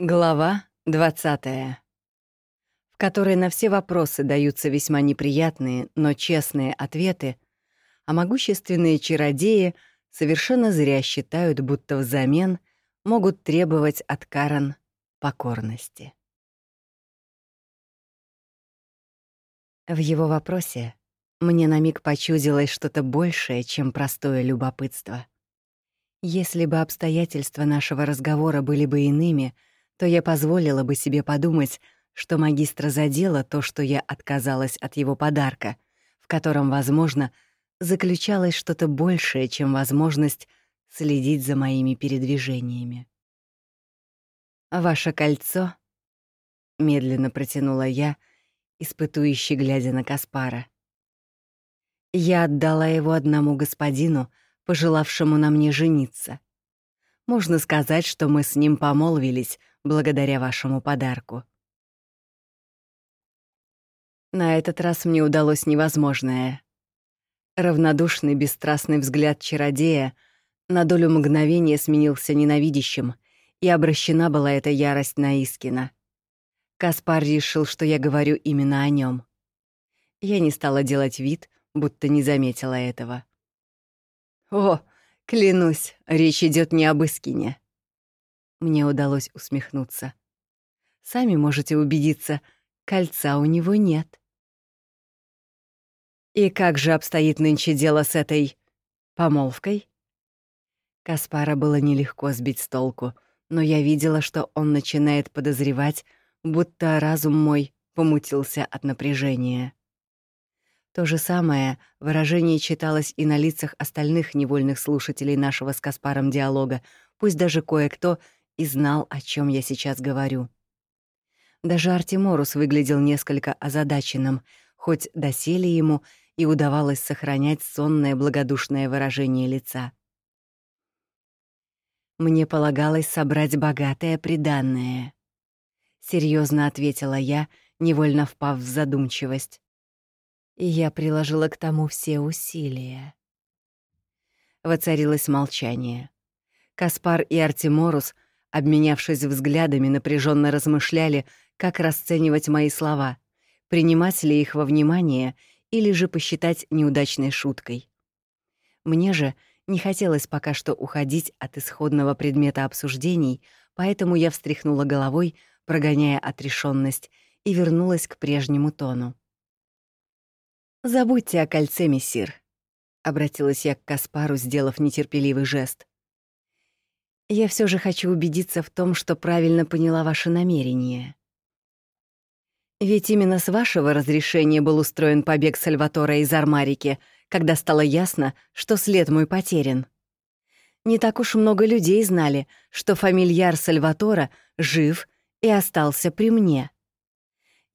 Глава 20. В которой на все вопросы даются весьма неприятные, но честные ответы, а могущественные чародеи совершенно зря считают, будто взамен могут требовать от Карен покорности. В его вопросе мне на миг почудилось что-то большее, чем простое любопытство. Если бы обстоятельства нашего разговора были бы иными — то я позволила бы себе подумать, что магистра задело то, что я отказалась от его подарка, в котором, возможно, заключалось что-то большее, чем возможность следить за моими передвижениями. «Ваше кольцо», — медленно протянула я, испытующе глядя на Каспара. «Я отдала его одному господину, пожелавшему на мне жениться. Можно сказать, что мы с ним помолвились, благодаря вашему подарку. На этот раз мне удалось невозможное. Равнодушный, бесстрастный взгляд чародея на долю мгновения сменился ненавидящим, и обращена была эта ярость на Искина. Каспар решил, что я говорю именно о нем. Я не стала делать вид, будто не заметила этого. «О, клянусь, речь идет не об Искине», мне удалось усмехнуться. Сами можете убедиться, кольца у него нет. И как же обстоит нынче дело с этой помолвкой? Каспара было нелегко сбить с толку, но я видела, что он начинает подозревать, будто разум мой помутился от напряжения. То же самое выражение читалось и на лицах остальных невольных слушателей нашего с Каспаром диалога, пусть даже кое-кто и знал, о чем я сейчас говорю. Даже Артеморус выглядел несколько озадаченным, хоть доселе ему и удавалось сохранять сонное благодушное выражение лица. «Мне полагалось собрать богатое приданное», — серьезно ответила я, невольно впав в задумчивость. И я приложила к тому все усилия. Воцарилось молчание. Каспар и Артеморус — Обменявшись взглядами, напряженно размышляли, как расценивать мои слова, принимать ли их во внимание или же посчитать неудачной шуткой. Мне же не хотелось пока что уходить от исходного предмета обсуждений, поэтому я встряхнула головой, прогоняя отрешенность, и вернулась к прежнему тону. «Забудьте о кольце, мессир», — обратилась я к Каспару, сделав нетерпеливый жест. Я все же хочу убедиться в том, что правильно поняла ваше намерение. Ведь именно с вашего разрешения был устроен побег Сальватора из Армарики, когда стало ясно, что след мой потерян. Не так уж много людей знали, что фамильяр Сальватора жив и остался при мне.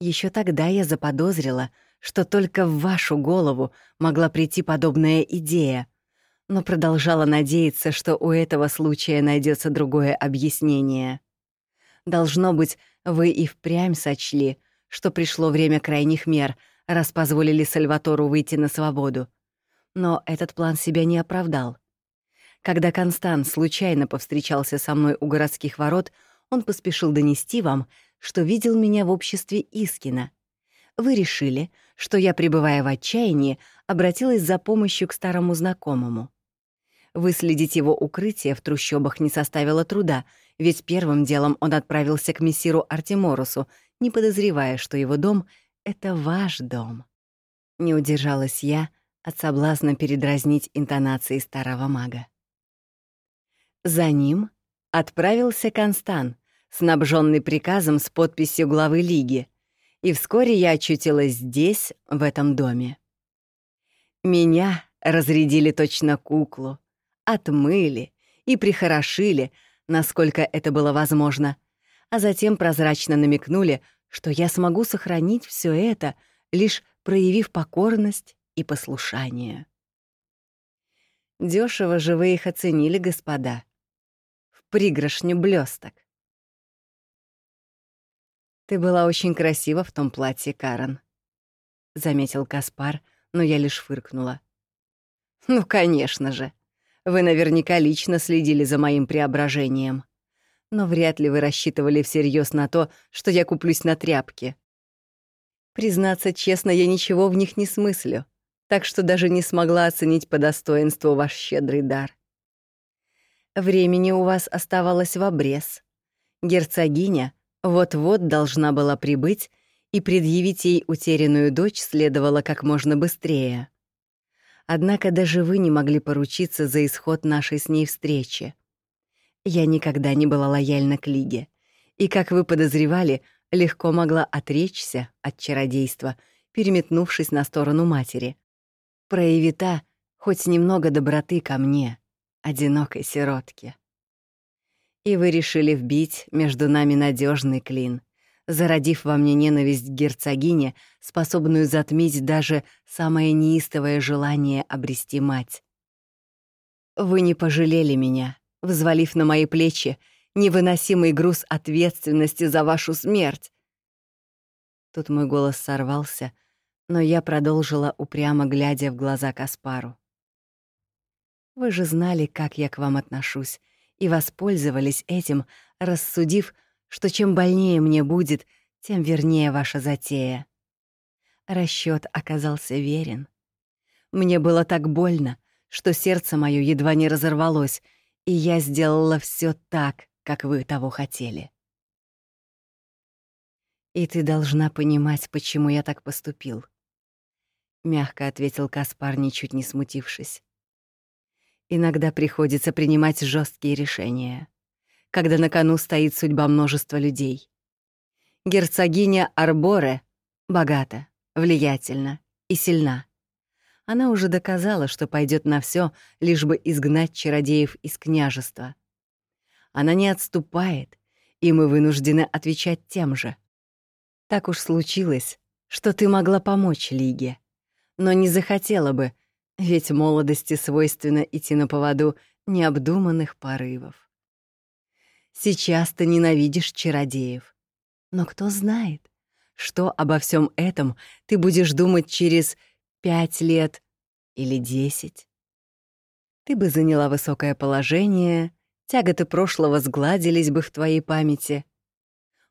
Еще тогда я заподозрила, что только в вашу голову могла прийти подобная идея — но продолжала надеяться, что у этого случая найдется другое объяснение. Должно быть, вы и впрямь сочли, что пришло время крайних мер, раз позволили Сальватору выйти на свободу. Но этот план себя не оправдал. Когда Констант случайно повстречался со мной у городских ворот, он поспешил донести вам, что видел меня в обществе Искина. Вы решили, что я, пребывая в отчаянии, обратилась за помощью к старому знакомому. Выследить его укрытие в трущобах не составило труда, ведь первым делом он отправился к мессиру Артеморусу, не подозревая, что его дом — это ваш дом. Не удержалась я от соблазна передразнить интонации старого мага. За ним отправился Констан, снабженный приказом с подписью главы Лиги, и вскоре я очутилась здесь, в этом доме. Меня разрядили точно куклу, отмыли и прихорошили, насколько это было возможно, а затем прозрачно намекнули, что я смогу сохранить все это, лишь проявив покорность и послушание. Дешево же вы их оценили, господа. В пригоршню блесток. «Ты была очень красива в том платье, Карен», — заметил Каспар, но я лишь фыркнула. «Ну, конечно же», вы наверняка лично следили за моим преображением. но вряд ли вы рассчитывали всерьез на то, что я куплюсь на тряпки. Признаться честно, я ничего в них не смыслю, так что даже не смогла оценить по достоинству ваш щедрый дар. Времени у вас оставалось в обрез. Герцогиня вот-вот должна была прибыть, и предъявить ей утерянную дочь следовало как можно быстрее. Однако даже вы не могли поручиться за исход нашей с ней встречи. Я никогда не была лояльна к Лиге, и, как вы подозревали, легко могла отречься от чародейства, переметнувшись на сторону матери. Прояви та хоть немного доброты ко мне, одинокой сиротке. И вы решили вбить между нами надежный клин, зародив во мне ненависть к герцогине, способную затмить даже самое неистовое желание обрести мать. Вы не пожалели меня, взвалив на мои плечи невыносимый груз ответственности за вашу смерть. Тут мой голос сорвался, но я продолжила упрямо глядя в глаза Каспару. Вы же знали, как я к вам отношусь, и воспользовались этим, рассудив, что чем больнее мне будет, тем вернее ваша затея. Расчёт оказался верен. Мне было так больно, что сердце моё едва не разорвалось, и я сделала всё так, как вы того хотели. И ты должна понимать, почему я так поступил. Мягко ответил Каспар, ничуть не смутившись. Иногда приходится принимать жесткие решения, когда на кону стоит судьба множества людей. Герцогиня Арборе богата, влиятельна и сильна. Она уже доказала, что пойдет на все, лишь бы изгнать чародеев из княжества. Она не отступает, и мы вынуждены отвечать тем же. Так уж случилось, что ты могла помочь Лиге, но не захотела бы, ведь молодости свойственно идти на поводу необдуманных порывов. Сейчас ты ненавидишь чародеев, но кто знает, что обо всем этом ты будешь думать через пять лет или десять. Ты бы заняла высокое положение, тяготы прошлого сгладились бы в твоей памяти.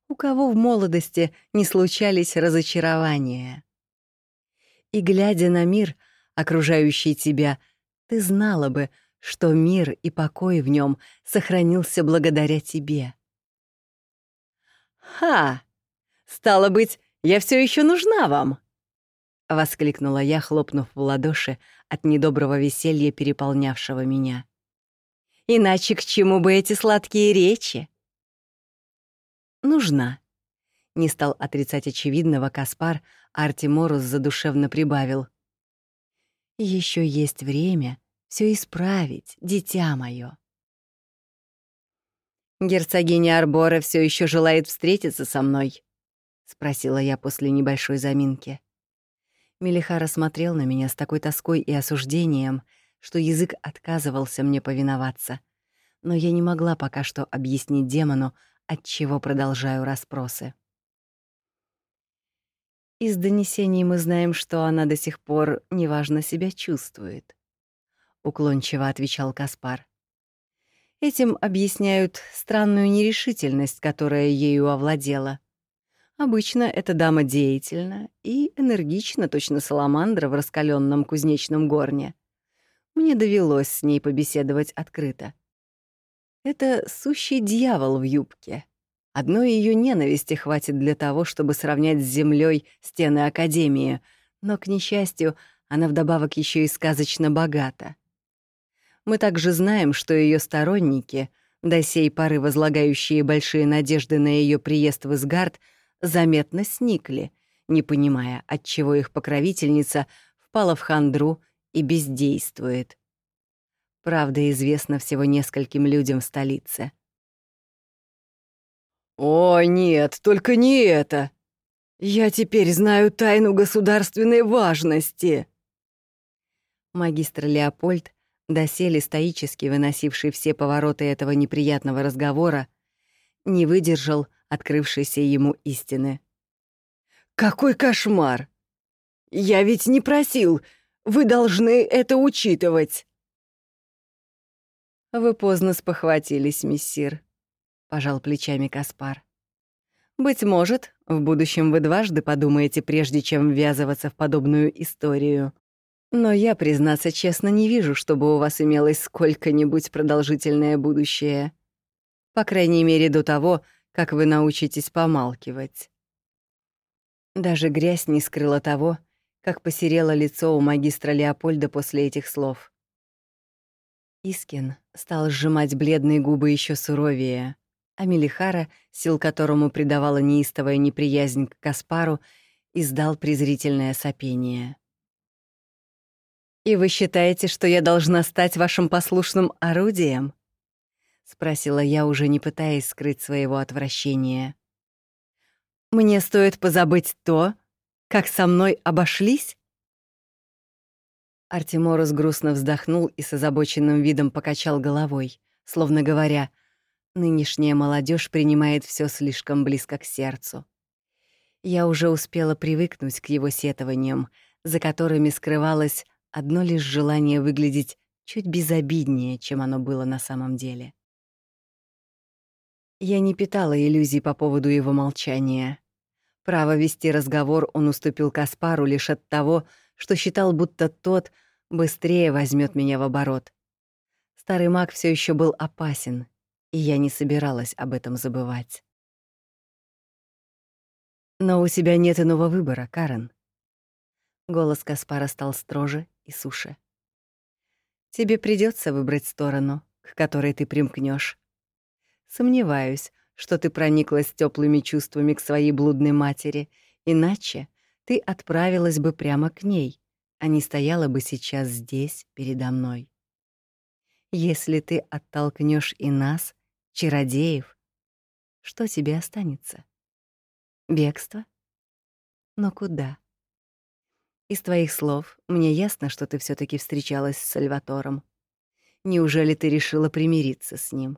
У кого в молодости не случались разочарования? И, глядя на мир, окружающий тебя, ты знала бы, что мир и покой в нем сохранился благодаря тебе. «Ха! Стало быть, я все еще нужна вам!» — воскликнула я, хлопнув в ладоши от недоброго веселья, переполнявшего меня. «Иначе к чему бы эти сладкие речи?» «Нужна», — не стал отрицать очевидного Каспар, а Артеморус задушевно прибавил. Еще есть время все исправить, дитя мое. Герцогиня Арбора все еще желает встретиться со мной, спросила я после небольшой заминки. Мелихара смотрел на меня с такой тоской и осуждением, что язык отказывался мне повиноваться. Но я не могла пока что объяснить демону, от чего продолжаю расспросы. Из донесений мы знаем, что она до сих пор неважно себя чувствует, уклончиво отвечал Каспар. Этим объясняют странную нерешительность, которая ею овладела. Обычно эта дама деятельна и энергична, точно саламандра в раскаленном кузнечном горне. Мне довелось с ней побеседовать открыто. Это сущий дьявол в юбке, Одной ее ненависти хватит для того, чтобы сравнять с землей стены Академии, но, к несчастью, она вдобавок еще и сказочно богата. Мы также знаем, что ее сторонники, до сей поры возлагающие большие надежды на ее приезд в Изгард, заметно сникли, не понимая, отчего их покровительница впала в хандру и бездействует. Правда известна всего нескольким людям в столице — «О, нет, только не это! Я теперь знаю тайну государственной важности!» Магистр Леопольд, доселе стоически выносивший все повороты этого неприятного разговора, не выдержал открывшейся ему истины. «Какой кошмар! Я ведь не просил! Вы должны это учитывать!» «Вы поздно спохватились, миссир», пожал плечами Каспар. Быть может, в будущем вы дважды подумаете, прежде чем ввязываться в подобную историю. Но я, признаться честно, не вижу, чтобы у вас имелось сколько-нибудь продолжительное будущее. По крайней мере, до того, как вы научитесь помалкивать. Даже грязь не скрыла того, как посерело лицо у магистра Леопольда после этих слов. Искин стал сжимать бледные губы еще суровее, а Мелихара, сил которому придавала неистовая неприязнь к Каспару, издал презрительное сопение. «И вы считаете, что я должна стать вашим послушным орудием?» — спросила я, уже не пытаясь скрыть своего отвращения. «Мне стоит позабыть то, как со мной обошлись?» Артеморус грустно вздохнул и с озабоченным видом покачал головой, словно говоря, «Нынешняя молодежь принимает все слишком близко к сердцу». Я уже успела привыкнуть к его сетованиям, за которыми скрывалась одно лишь желание выглядеть чуть безобиднее, чем оно было на самом деле. Я не питала иллюзий по поводу его молчания. Право вести разговор он уступил Каспару лишь от того, что считал, будто тот быстрее возьмет меня в оборот. Старый маг все еще был опасен, и я не собиралась об этом забывать. Но у тебя нет иного выбора, Карен. Голос Каспара стал строже и суше. Тебе придется выбрать сторону, к которой ты примкнешь. Сомневаюсь, что ты прониклась теплыми чувствами к своей блудной матери, иначе ты отправилась бы прямо к ней, а не стояла бы сейчас здесь передо мной. Если ты оттолкнешь и нас, чародеев, что тебе останется? Бегство? Но куда? Из твоих слов мне ясно, что ты все таки встречалась с Сальватором. Неужели ты решила примириться с ним?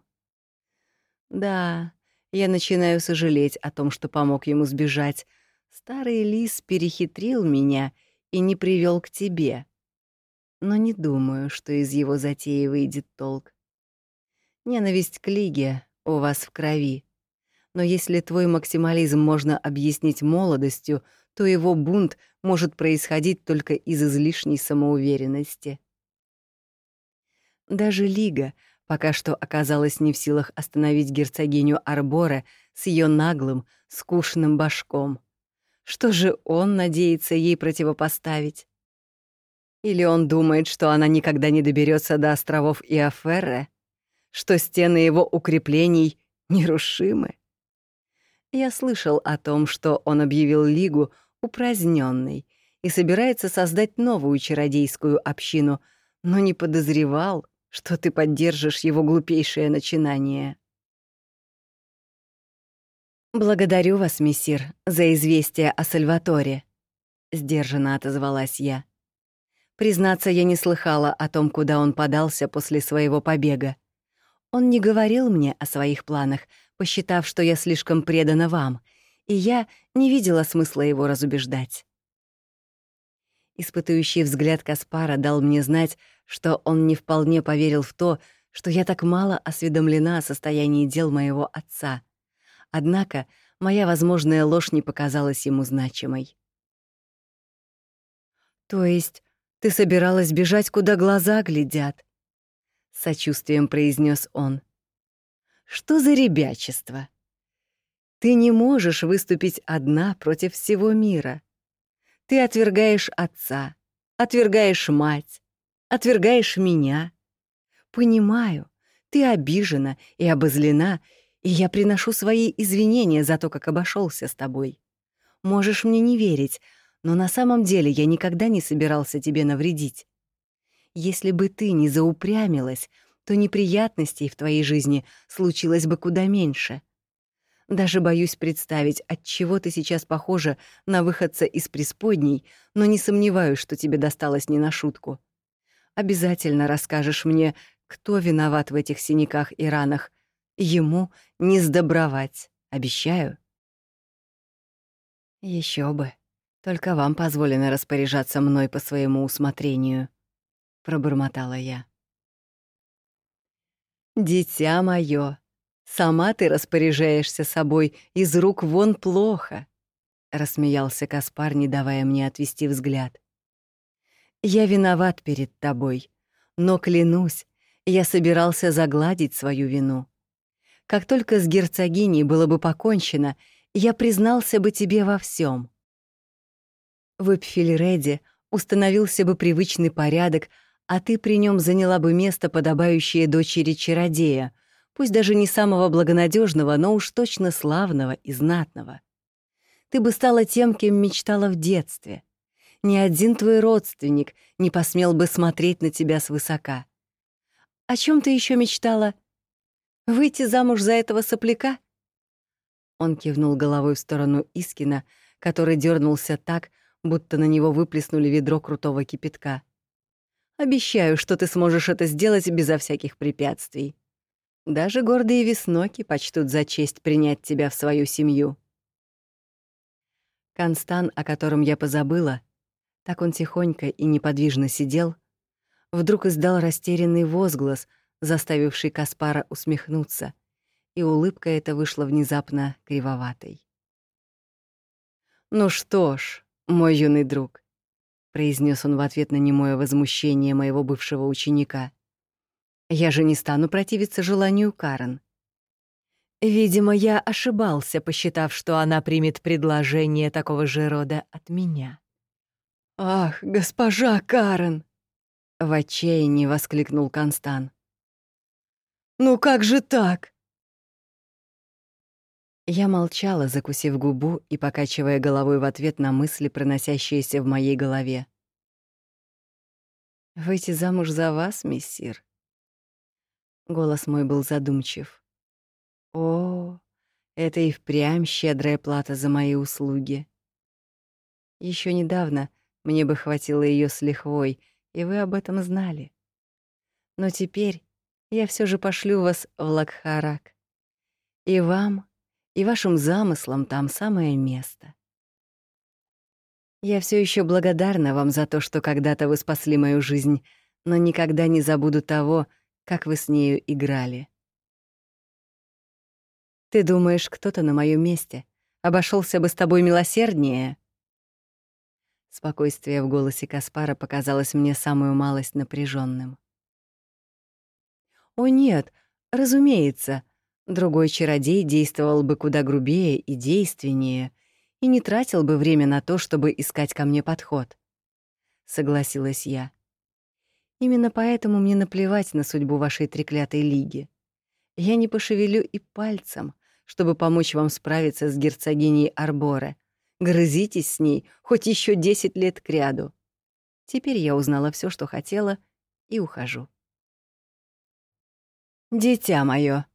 Да, я начинаю сожалеть о том, что помог ему сбежать. Старый лис перехитрил меня и не привел к тебе. Но не думаю, что из его затеи выйдет толк. Ненависть к Лиге у вас в крови. Но если твой максимализм можно объяснить молодостью, то его бунт может происходить только из излишней самоуверенности. Даже Лига пока что оказалась не в силах остановить герцогиню Арбора с ее наглым, скучным башком. Что же он надеется ей противопоставить? Или он думает, что она никогда не доберется до островов Иоферре? Что стены его укреплений нерушимы? Я слышал о том, что он объявил Лигу упраздненной и собирается создать новую чародейскую общину, но не подозревал, что ты поддержишь его глупейшее начинание. «Благодарю вас, мессир, за известие о Сальваторе», — сдержанно отозвалась я. Признаться, я не слыхала о том, куда он подался после своего побега. Он не говорил мне о своих планах, посчитав, что я слишком предана вам — и я не видела смысла его разубеждать. Испытующий взгляд Каспара дал мне знать, что он не вполне поверил в то, что я так мало осведомлена о состоянии дел моего отца. Однако моя возможная ложь не показалась ему значимой. «То есть ты собиралась бежать, куда глаза глядят?» — сочувствием произнес он. «Что за ребячество?» Ты не можешь выступить одна против всего мира. Ты отвергаешь отца, отвергаешь мать, отвергаешь меня. Понимаю, ты обижена и обозлена, и я приношу свои извинения за то, как обошелся с тобой. Можешь мне не верить, но на самом деле я никогда не собирался тебе навредить. Если бы ты не заупрямилась, то неприятностей в твоей жизни случилось бы куда меньше — даже боюсь представить, от чего ты сейчас похожа на выходца из преисподней, но не сомневаюсь, что тебе досталось не на шутку. Обязательно расскажешь мне, кто виноват в этих синяках и ранах. Ему не сдобровать, обещаю. Еще бы. Только вам позволено распоряжаться мной по своему усмотрению, пробормотала я. Дитя мое, Сама ты распоряжаешься собой из рук вон плохо, рассмеялся Каспар, не давая мне отвести взгляд. Я виноват перед тобой, но клянусь, я собирался загладить свою вину. Как только с герцогиней было бы покончено, я признался бы тебе во всем. В Эпфильреде установился бы привычный порядок, а ты при нем заняла бы место, подобающее дочери чародея, пусть даже не самого благонадежного, но уж точно славного и знатного. Ты бы стала тем, кем мечтала в детстве. Ни один твой родственник не посмел бы смотреть на тебя свысока. О чем ты еще мечтала? Выйти замуж за этого сопляка? Он кивнул головой в сторону Искина, который дернулся так, будто на него выплеснули ведро крутого кипятка. Обещаю, что ты сможешь это сделать безо всяких препятствий. Даже гордые весноки почтут за честь принять тебя в свою семью. Констан, о котором я позабыла, так он тихонько и неподвижно сидел, вдруг издал растерянный возглас, заставивший Каспара усмехнуться, и улыбка эта вышла внезапно кривоватой. «Ну что ж, мой юный друг», — произнес он в ответ на немое возмущение моего бывшего ученика, — я же не стану противиться желанию Карен. Видимо, я ошибался, посчитав, что она примет предложение такого же рода от меня. «Ах, госпожа Карен!» — в отчаянии воскликнул Констан. «Ну как же так?» Я молчала, закусив губу и покачивая головой в ответ на мысли, проносящиеся в моей голове. «Выйти замуж за вас, мессир?» Голос мой был задумчив. О, это и впрямь щедрая плата за мои услуги. Еще недавно мне бы хватило ее с лихвой, и вы об этом знали. Но теперь я все же пошлю вас в Лакхарак. И вам, и вашим замыслам там самое место. Я все еще благодарна вам за то, что когда-то вы спасли мою жизнь, но никогда не забуду того, как вы с нею играли. Ты думаешь, кто-то на моем месте обошелся бы с тобой милосерднее? Спокойствие в голосе Каспара показалось мне самую малость напряженным. О нет, разумеется, другой чародей действовал бы куда грубее и действеннее и не тратил бы время на то, чтобы искать ко мне подход. Согласилась я. Именно поэтому мне наплевать на судьбу вашей треклятой лиги. Я не пошевелю и пальцем, чтобы помочь вам справиться с герцогиней Арборе. Грызитесь с ней хоть еще десять лет кряду. Теперь я узнала все, что хотела, и ухожу. «Дитя мое,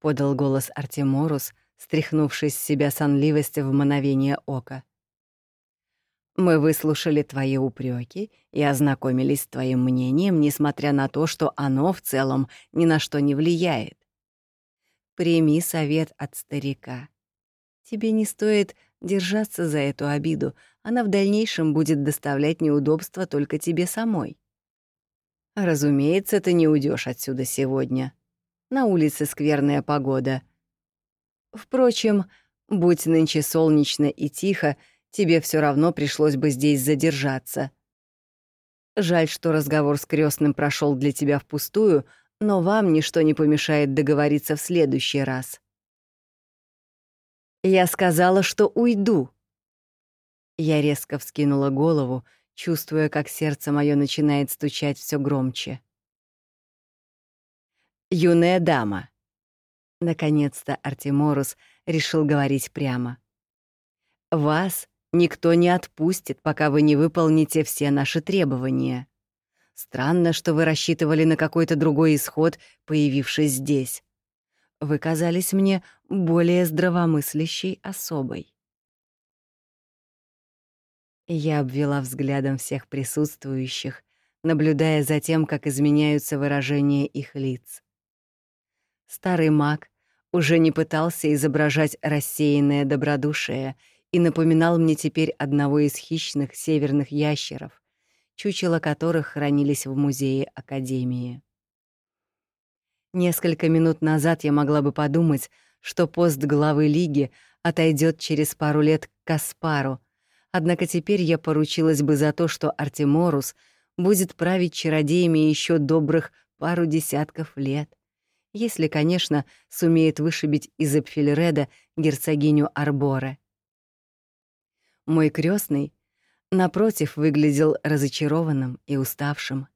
подал голос Артеморус, стряхнувшись с себя сонливость в мановение ока. Мы выслушали твои упреки и ознакомились с твоим мнением, несмотря на то, что оно в целом ни на что не влияет. Прими совет от старика. Тебе не стоит держаться за эту обиду, она в дальнейшем будет доставлять неудобства только тебе самой. Разумеется, ты не уйдешь отсюда сегодня. На улице скверная погода. Впрочем, будь нынче солнечно и тихо, тебе все равно пришлось бы здесь задержаться. Жаль, что разговор с крестным прошел для тебя впустую, но вам ничто не помешает договориться в следующий раз. Я сказала, что уйду. Я резко вскинула голову, чувствуя, как сердце мое начинает стучать все громче. Юная дама. Наконец-то Артеморус решил говорить прямо. Вас Никто не отпустит, пока вы не выполните все наши требования. Странно, что вы рассчитывали на какой-то другой исход, появившись здесь. Вы казались мне более здравомыслящей особой. Я обвела взглядом всех присутствующих, наблюдая за тем, как изменяются выражения их лиц. Старый маг уже не пытался изображать рассеянное добродушие и напоминал мне теперь одного из хищных северных ящеров, чучела которых хранились в музее Академии. Несколько минут назад я могла бы подумать, что пост главы лиги отойдет через пару лет к Каспару, однако теперь я поручилась бы за то, что Артеморус будет править чародеями еще добрых пару десятков лет, если, конечно, сумеет вышибить из Эпфельреда герцогиню Арборе. Мой крестный, напротив, выглядел разочарованным и уставшим,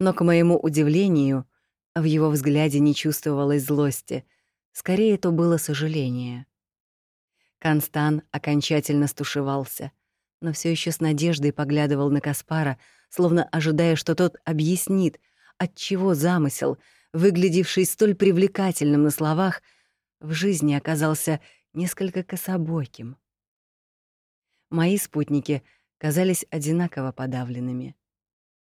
но, к моему удивлению, в его взгляде не чувствовалось злости, скорее то было сожаление. Констан окончательно стушевался, но все еще с надеждой поглядывал на Каспара, словно ожидая, что тот объяснит, отчего замысел, выглядевший столь привлекательным на словах, в жизни оказался несколько кособоким. Мои спутники казались одинаково подавленными.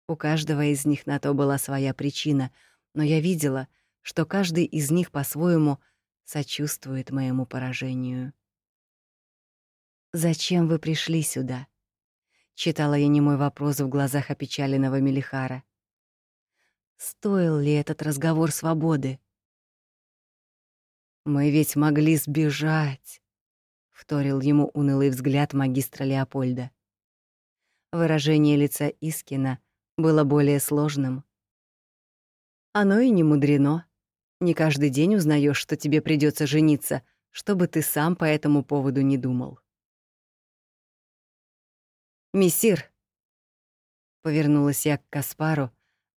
У каждого из них на то была своя причина, но я видела, что каждый из них по-своему сочувствует моему поражению. «Зачем вы пришли сюда?» — читала я немой вопрос в глазах опечаленного Мелихара. «Стоил ли этот разговор свободы?» «Мы ведь могли сбежать», — вторил ему унылый взгляд магистра Леопольда. Выражение лица Искина было более сложным. Оно и не мудрено. Не каждый день узнаешь, что тебе придется жениться, чтобы ты сам по этому поводу не думал. «Мессир!» Повернулась я к Каспару,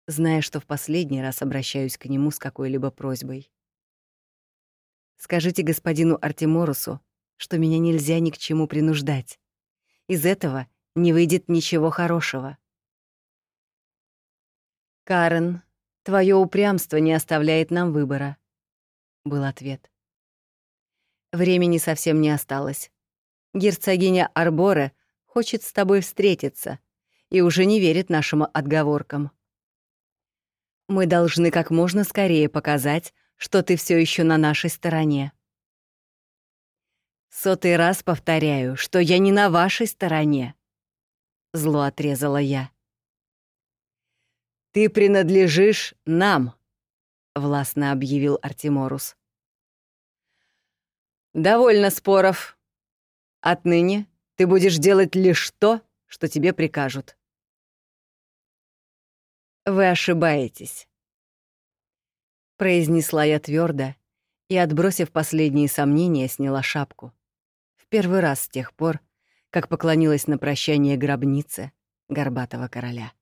зная, что в последний раз обращаюсь к нему с какой-либо просьбой. «Скажите господину Артеморусу, что меня нельзя ни к чему принуждать. Из этого не выйдет ничего хорошего. «Карен, твое упрямство не оставляет нам выбора», — был ответ. «Времени совсем не осталось. Герцогиня Арборе хочет с тобой встретиться и уже не верит нашим отговоркам. Мы должны как можно скорее показать, что ты все еще на нашей стороне. Сотый раз повторяю, что я не на вашей стороне. Зло отрезала я. Ты принадлежишь нам, властно объявил Артеморус. Довольно споров. Отныне ты будешь делать лишь то, что тебе прикажут. Вы ошибаетесь, произнесла я твердо и, отбросив последние сомнения, сняла шапку первый раз с тех пор, как поклонилась на прощание гробнице горбатого короля.